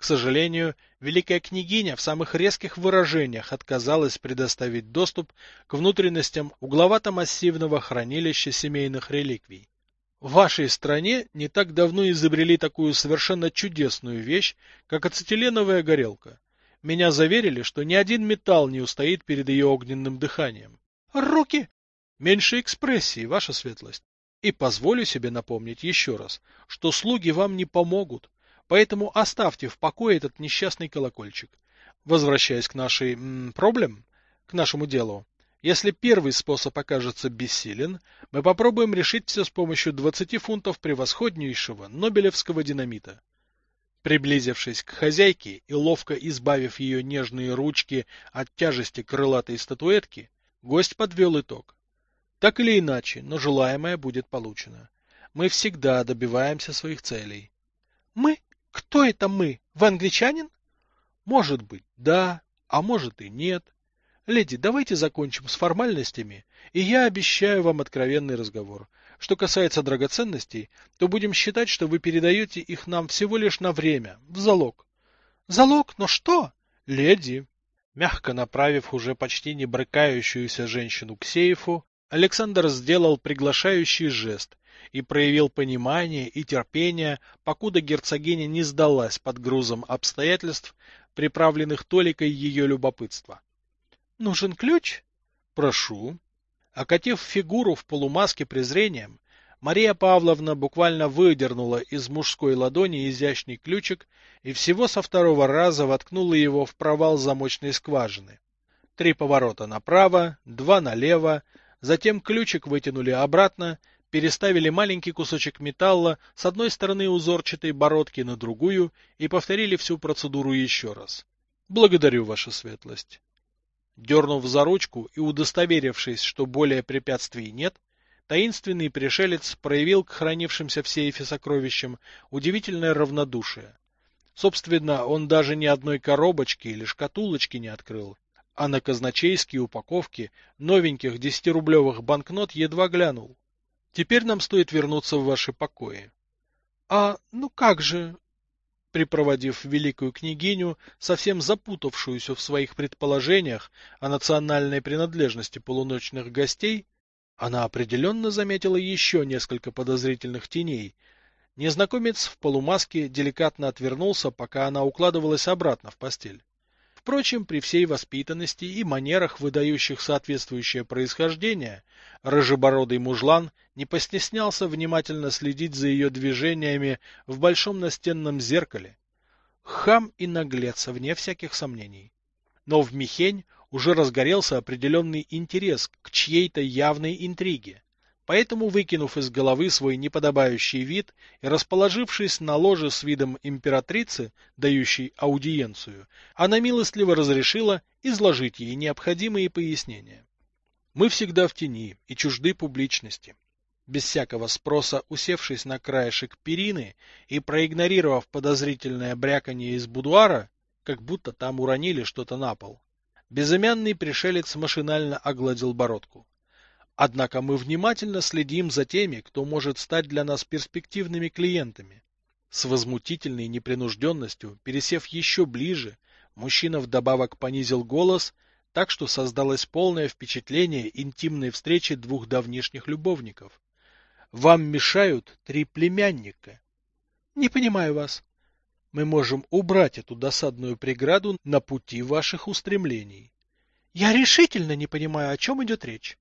К сожалению, великая княгиня в самых резких выражениях отказалась предоставить доступ к внутренностям угловато-массивного хранилища семейных реликвий. В вашей стране не так давно изобрели такую совершенно чудесную вещь, как ацетиленовая горелка. Меня заверили, что ни один металл не устоит перед ее огненным дыханием. Руки! Меньше экспрессии, ваша светлость. И позволю себе напомнить еще раз, что слуги вам не помогут, Поэтому оставьте в покое этот несчастный колокольчик. Возвращаясь к нашей проблем, к нашему делу. Если первый способ окажется бессилен, мы попробуем решить все с помощью 20 фунтов превосходнейшего нобелевского динамита. Приблизившись к хозяйке и ловко избавив ее нежные ручки от тяжести крылатой статуэтки, гость подвел итог. Так или иначе, но желаемое будет получено. Мы всегда добиваемся своих целей. Мы кто это мы? Вы англичанин? Может быть, да, а может и нет. Леди, давайте закончим с формальностями, и я обещаю вам откровенный разговор. Что касается драгоценностей, то будем считать, что вы передаете их нам всего лишь на время, в залог. Залог? Но что? Леди, мягко направив уже почти не брыкающуюся женщину к сейфу, Александр сделал приглашающий жест, и проявил понимание и терпение, покуда герцогиня не сдалась под грузом обстоятельств, приправленных толикой ее любопытства. «Нужен ключ?» «Прошу». Окатив фигуру в полумаске презрением, Мария Павловна буквально выдернула из мужской ладони изящный ключик и всего со второго раза воткнула его в провал замочной скважины. Три поворота направо, два налево, затем ключик вытянули обратно, переставили маленький кусочек металла с одной стороны узорчатой бородки на другую и повторили всю процедуру еще раз. Благодарю, ваша светлость. Дернув за ручку и удостоверившись, что более препятствий нет, таинственный пришелец проявил к хранившимся в сейфе сокровищам удивительное равнодушие. Собственно, он даже ни одной коробочки или шкатулочки не открыл, а на казначейские упаковки новеньких десятирублевых банкнот едва глянул. Теперь нам стоит вернуться в ваши покои. — А, ну как же... Припроводив великую княгиню, совсем запутавшуюся в своих предположениях о национальной принадлежности полуночных гостей, она определенно заметила еще несколько подозрительных теней. Незнакомец в полумаске деликатно отвернулся, пока она укладывалась обратно в постель. Впрочем, при всей воспитанности и манерах, выдающих соответствующее происхождение, рыжебородый мужлан не постеснялся внимательно следить за ее движениями в большом настенном зеркале. Хам и наглец, вне всяких сомнений. Но в Михень уже разгорелся определенный интерес к чьей-то явной интриге. Поэтому, выкинув из головы свой неподобающий вид и расположившись на ложе с видом императрицы, дающей аудиенцию, она милостливо разрешила изложить ей необходимые пояснения. Мы всегда в тени и чужды публичности. Без всякого спроса, усевшись на краешек перины и проигнорировав подозрительное бряканье из будуара, как будто там уронили что-то на пол, безымянный пришелец машинально огладил бородку. Однако мы внимательно следим за теми, кто может стать для нас перспективными клиентами. С возмутительной непринужденностью, пересев еще ближе, мужчина вдобавок понизил голос, так что создалось полное впечатление интимной встречи двух давнишних любовников. Вам мешают три племянника. Не понимаю вас. Мы можем убрать эту досадную преграду на пути ваших устремлений. Я решительно не понимаю, о чем идет речь.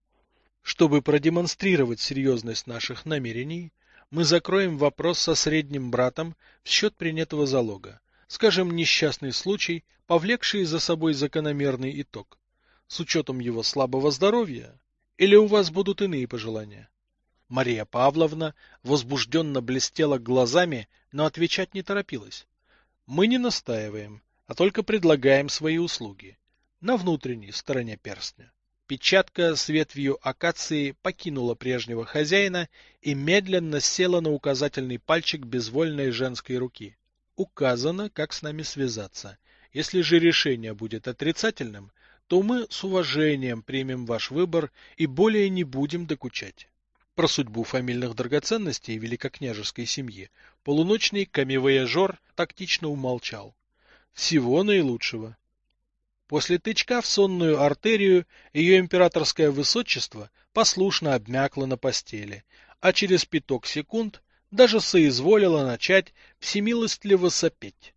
Чтобы продемонстрировать серьезность наших намерений, мы закроем вопрос со средним братом в счет принятого залога. Скажем, несчастный случай, повлекший за собой закономерный итог. С учетом его слабого здоровья? Или у вас будут иные пожелания? Мария Павловна возбужденно блестела глазами, но отвечать не торопилась. Мы не настаиваем, а только предлагаем свои услуги. На внутренней стороне перстня. Печатка с ветвью акации покинула прежнего хозяина и медленно села на указательный пальчик безвольной женской руки. Указано, как с нами связаться. Если же решение будет отрицательным, то мы с уважением примем ваш выбор и более не будем докучать. Про судьбу фамильных драгоценностей великокняжеской семьи полуночный камевояжер тактично умолчал. Всего наилучшего. После тычка в сонную артерию ее императорское высочество послушно обмякло на постели, а через пяток секунд даже соизволила начать всемилостливо сопеть.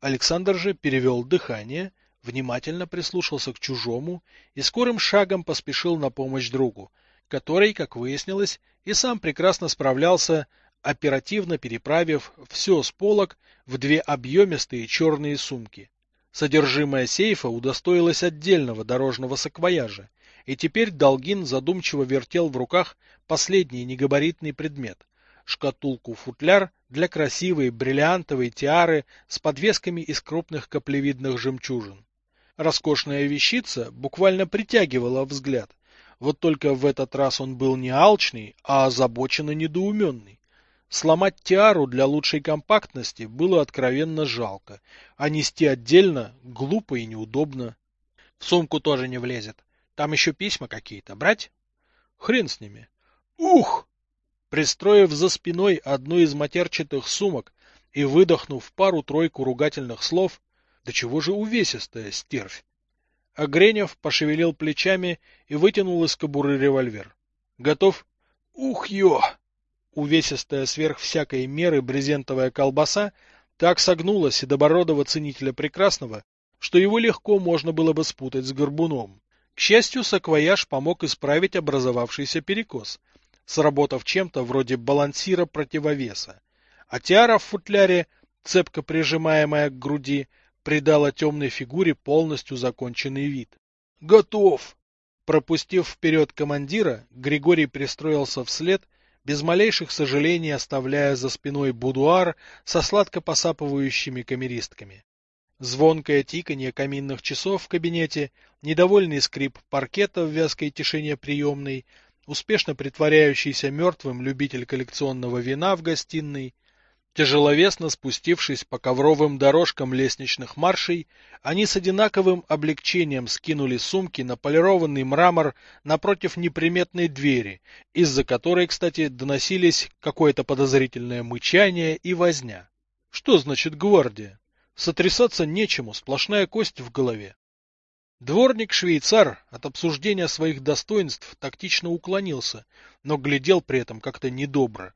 Александр же перевел дыхание, внимательно прислушался к чужому и скорым шагом поспешил на помощь другу, который, как выяснилось, и сам прекрасно справлялся, оперативно переправив все с полок в две объемистые черные сумки. Содержимое сейфа удостоилось отдельного дорожного саквояжа, и теперь Долгин задумчиво вертел в руках последний негабаритный предмет – шкатулку-футляр для красивой бриллиантовой тиары с подвесками из крупных каплевидных жемчужин. Роскошная вещица буквально притягивала взгляд, вот только в этот раз он был не алчный, а озабоченно недоуменный. Сломать тиару для лучшей компактности было откровенно жалко, а нести отдельно глупо и неудобно. В сумку тоже не влезет. Там еще письма какие-то. Брать? Хрен с ними. Ух! Пристроив за спиной одну из матерчатых сумок и выдохнув пару-тройку ругательных слов, да чего же увесистая стервь. Огренев пошевелил плечами и вытянул из кобуры револьвер. Готов? Ух, ё! Увесистая сверх всякой меры брезентовая колбаса так согнулась седобородого ценителя прекрасного, что его легко можно было бы спутать с горбуном. К счастью, саквояж помог исправить образовавшийся перекос, сработав чем-то вроде балансира противовеса. А тиара в футляре, цепко прижимаемая к груди, придала темной фигуре полностью законченный вид. «Готов!» Пропустив вперед командира, Григорий пристроился вслед без малейших сожалений оставляя за спиной будуар со сладко посапывающими камеристками. Звонкое тиканье каминных часов в кабинете, недовольный скрип паркета в вязкой тишине приемной, успешно притворяющийся мертвым любитель коллекционного вина в гостиной, Тяжеловесно спустившись по ковровым дорожкам лестничных маршей, они с одинаковым облегчением скинули сумки на полированный мрамор напротив неприметной двери, из-за которой, кстати, доносились какое-то подозрительное мычание и возня. Что значит гвардия? Сотрясаться нечему, сплошная кость в голове. Дворник-швейцар от обсуждения своих достоинств тактично уклонился, но глядел при этом как-то недобро.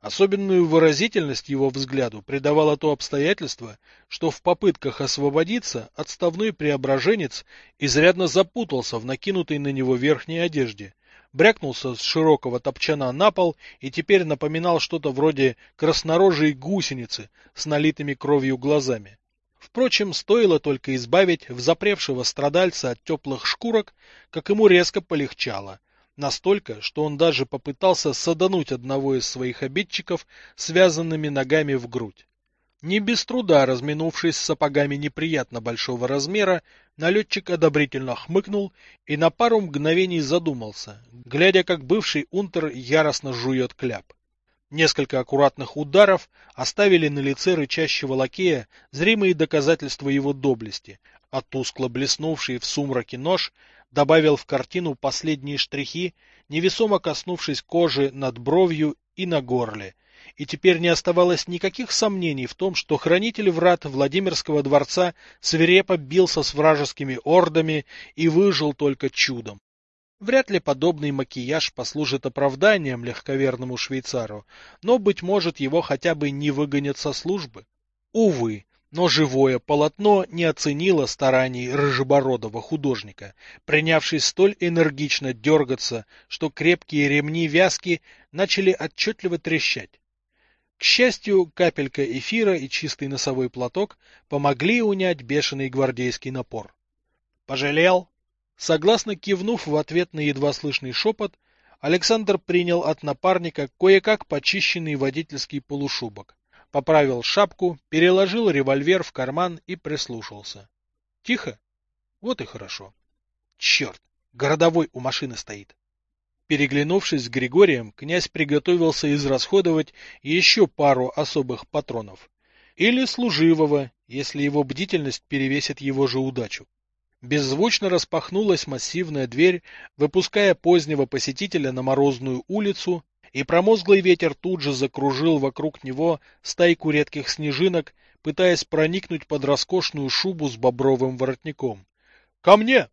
Особенную выразительность его взгляду придавало то обстоятельство, что в попытках освободиться отставной преображенец изрядно запутался в накинутой на него верхней одежде, брякнулся с широкого топчана на пол и теперь напоминал что-то вроде краснорожей гусеницы с налитыми кровью глазами. Впрочем, стоило только избавить взапревшего страдальца от теплых шкурок, как ему резко полегчало — Настолько, что он даже попытался садануть одного из своих обидчиков связанными ногами в грудь. Не без труда разминувшись с сапогами неприятно большого размера, налетчик одобрительно хмыкнул и на пару мгновений задумался, глядя, как бывший унтер яростно жует кляп. Несколько аккуратных ударов оставили на лице рычащего лакея зримые доказательства его доблести, а тускло блеснувший в сумраке нож добавил в картину последние штрихи, невесомо коснувшись кожи над бровью и на горле. И теперь не оставалось никаких сомнений в том, что хранитель врат Владимирского дворца свирепо бился с вражескими ордами и выжил только чудом. Вряд ли подобный макияж послужит оправданием легковерному швейцару, но, быть может, его хотя бы не выгонят со службы. Увы, но живое полотно не оценило стараний рыжебородого художника, принявшись столь энергично дергаться, что крепкие ремни вязки начали отчетливо трещать. К счастью, капелька эфира и чистый носовой платок помогли унять бешеный гвардейский напор. «Пожалел?» Согласно кивнув в ответ на едва слышный шепот, Александр принял от напарника кое-как почищенный водительский полушубок поправил шапку, переложил револьвер в карман и прислушался. Тихо? Вот и хорошо. Черт, городовой у машины стоит. Переглянувшись с Григорием, князь приготовился израсходовать еще пару особых патронов. Или служивого, если его бдительность перевесит его же удачу. Беззвучно распахнулась массивная дверь, выпуская позднего посетителя на морозную улицу и промозглый ветер тут же закружил вокруг него стайку редких снежинок, пытаясь проникнуть под роскошную шубу с бобровым воротником. «Ко мне!»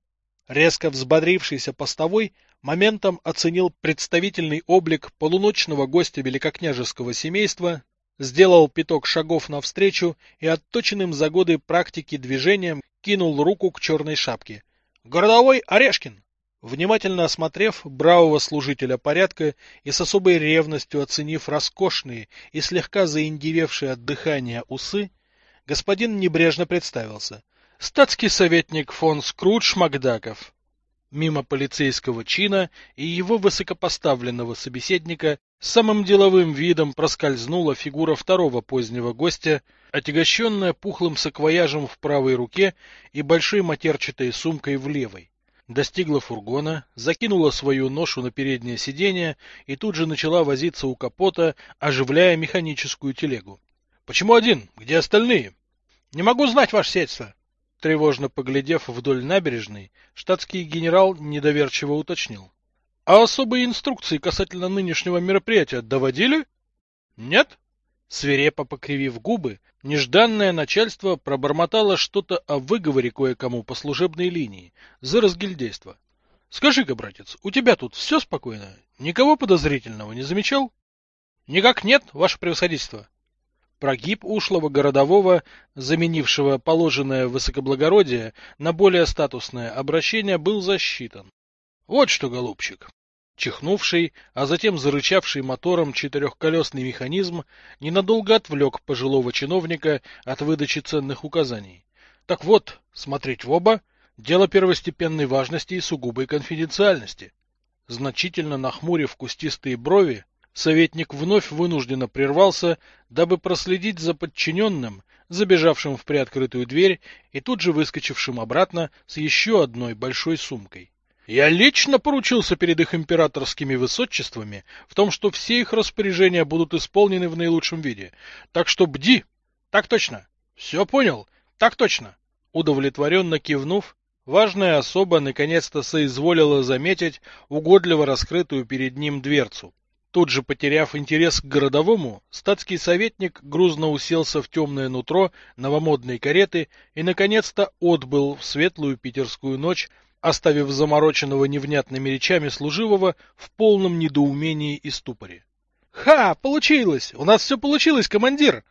Резко взбодрившийся постовой моментом оценил представительный облик полуночного гостя великокняжеского семейства, сделал пяток шагов навстречу и отточенным за годы практики движением кинул руку к черной шапке. «Городовой Орешкин!» Внимательно осмотрев бравого служителя порядка и с особой ревностью оценив роскошные и слегка заиндевевшие от дыхания усы, господин небрежно представился. Статский советник фон Скрудж Макдаков. Мимо полицейского чина и его высокопоставленного собеседника самым деловым видом проскользнула фигура второго позднего гостя, отягощенная пухлым саквояжем в правой руке и большой матерчатой сумкой в левой достигла фургона, закинула свою ношу на переднее сиденье и тут же начала возиться у капота, оживляя механическую телегу. — Почему один? Где остальные? — Не могу знать, ваше сельство. Тревожно поглядев вдоль набережной, штатский генерал недоверчиво уточнил. — А особые инструкции касательно нынешнего мероприятия доводили? — Нет? Свирепо покривив губы, нежданное начальство пробормотало что-то о выговоре кое-кому по служебной линии за разгильдейство. — Скажи-ка, братец, у тебя тут все спокойно? Никого подозрительного не замечал? — Никак нет, ваше превосходительство. Прогиб ушлого городового, заменившего положенное высокоблагородие на более статусное обращение, был засчитан. — Вот что, голубчик, Чихнувший, а затем зарычавший мотором четырехколесный механизм ненадолго отвлек пожилого чиновника от выдачи ценных указаний. Так вот, смотреть в оба – дело первостепенной важности и сугубой конфиденциальности. Значительно нахмурив кустистые брови, советник вновь вынужденно прервался, дабы проследить за подчиненным, забежавшим в приоткрытую дверь и тут же выскочившим обратно с еще одной большой сумкой. Я лично поручился перед их императорскими высочествами в том, что все их распоряжения будут исполнены в наилучшем виде. Так что бди. Так точно. Все понял. Так точно. Удовлетворенно кивнув, важная особа наконец-то соизволила заметить угодливо раскрытую перед ним дверцу. Тут же потеряв интерес к городовому, статский советник грузно уселся в темное нутро новомодной кареты и наконец-то отбыл в светлую питерскую ночь оставив замороченного невнятными речами служивого в полном недоумении и ступоре. «Ха! Получилось! У нас все получилось, командир!»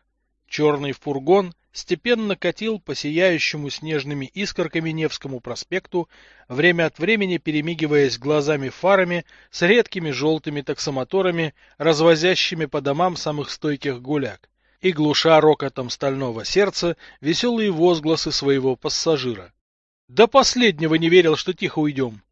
Черный фургон степенно катил по сияющему снежными искорками Невскому проспекту, время от времени перемигиваясь глазами фарами с редкими желтыми таксомоторами, развозящими по домам самых стойких гуляк, и глуша рокотом стального сердца веселые возгласы своего пассажира. До последнего не верил, что тихо уйдем.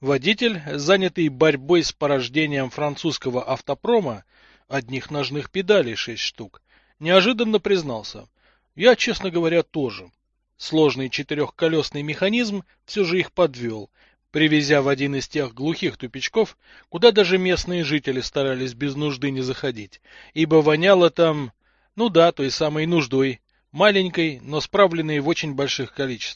Водитель, занятый борьбой с порождением французского автопрома, одних ножных педалей шесть штук, неожиданно признался. Я, честно говоря, тоже. Сложный четырехколесный механизм все же их подвел, привезя в один из тех глухих тупичков, куда даже местные жители старались без нужды не заходить, ибо воняло там, ну да, той самой нуждой, маленькой, но справленной в очень больших количествах.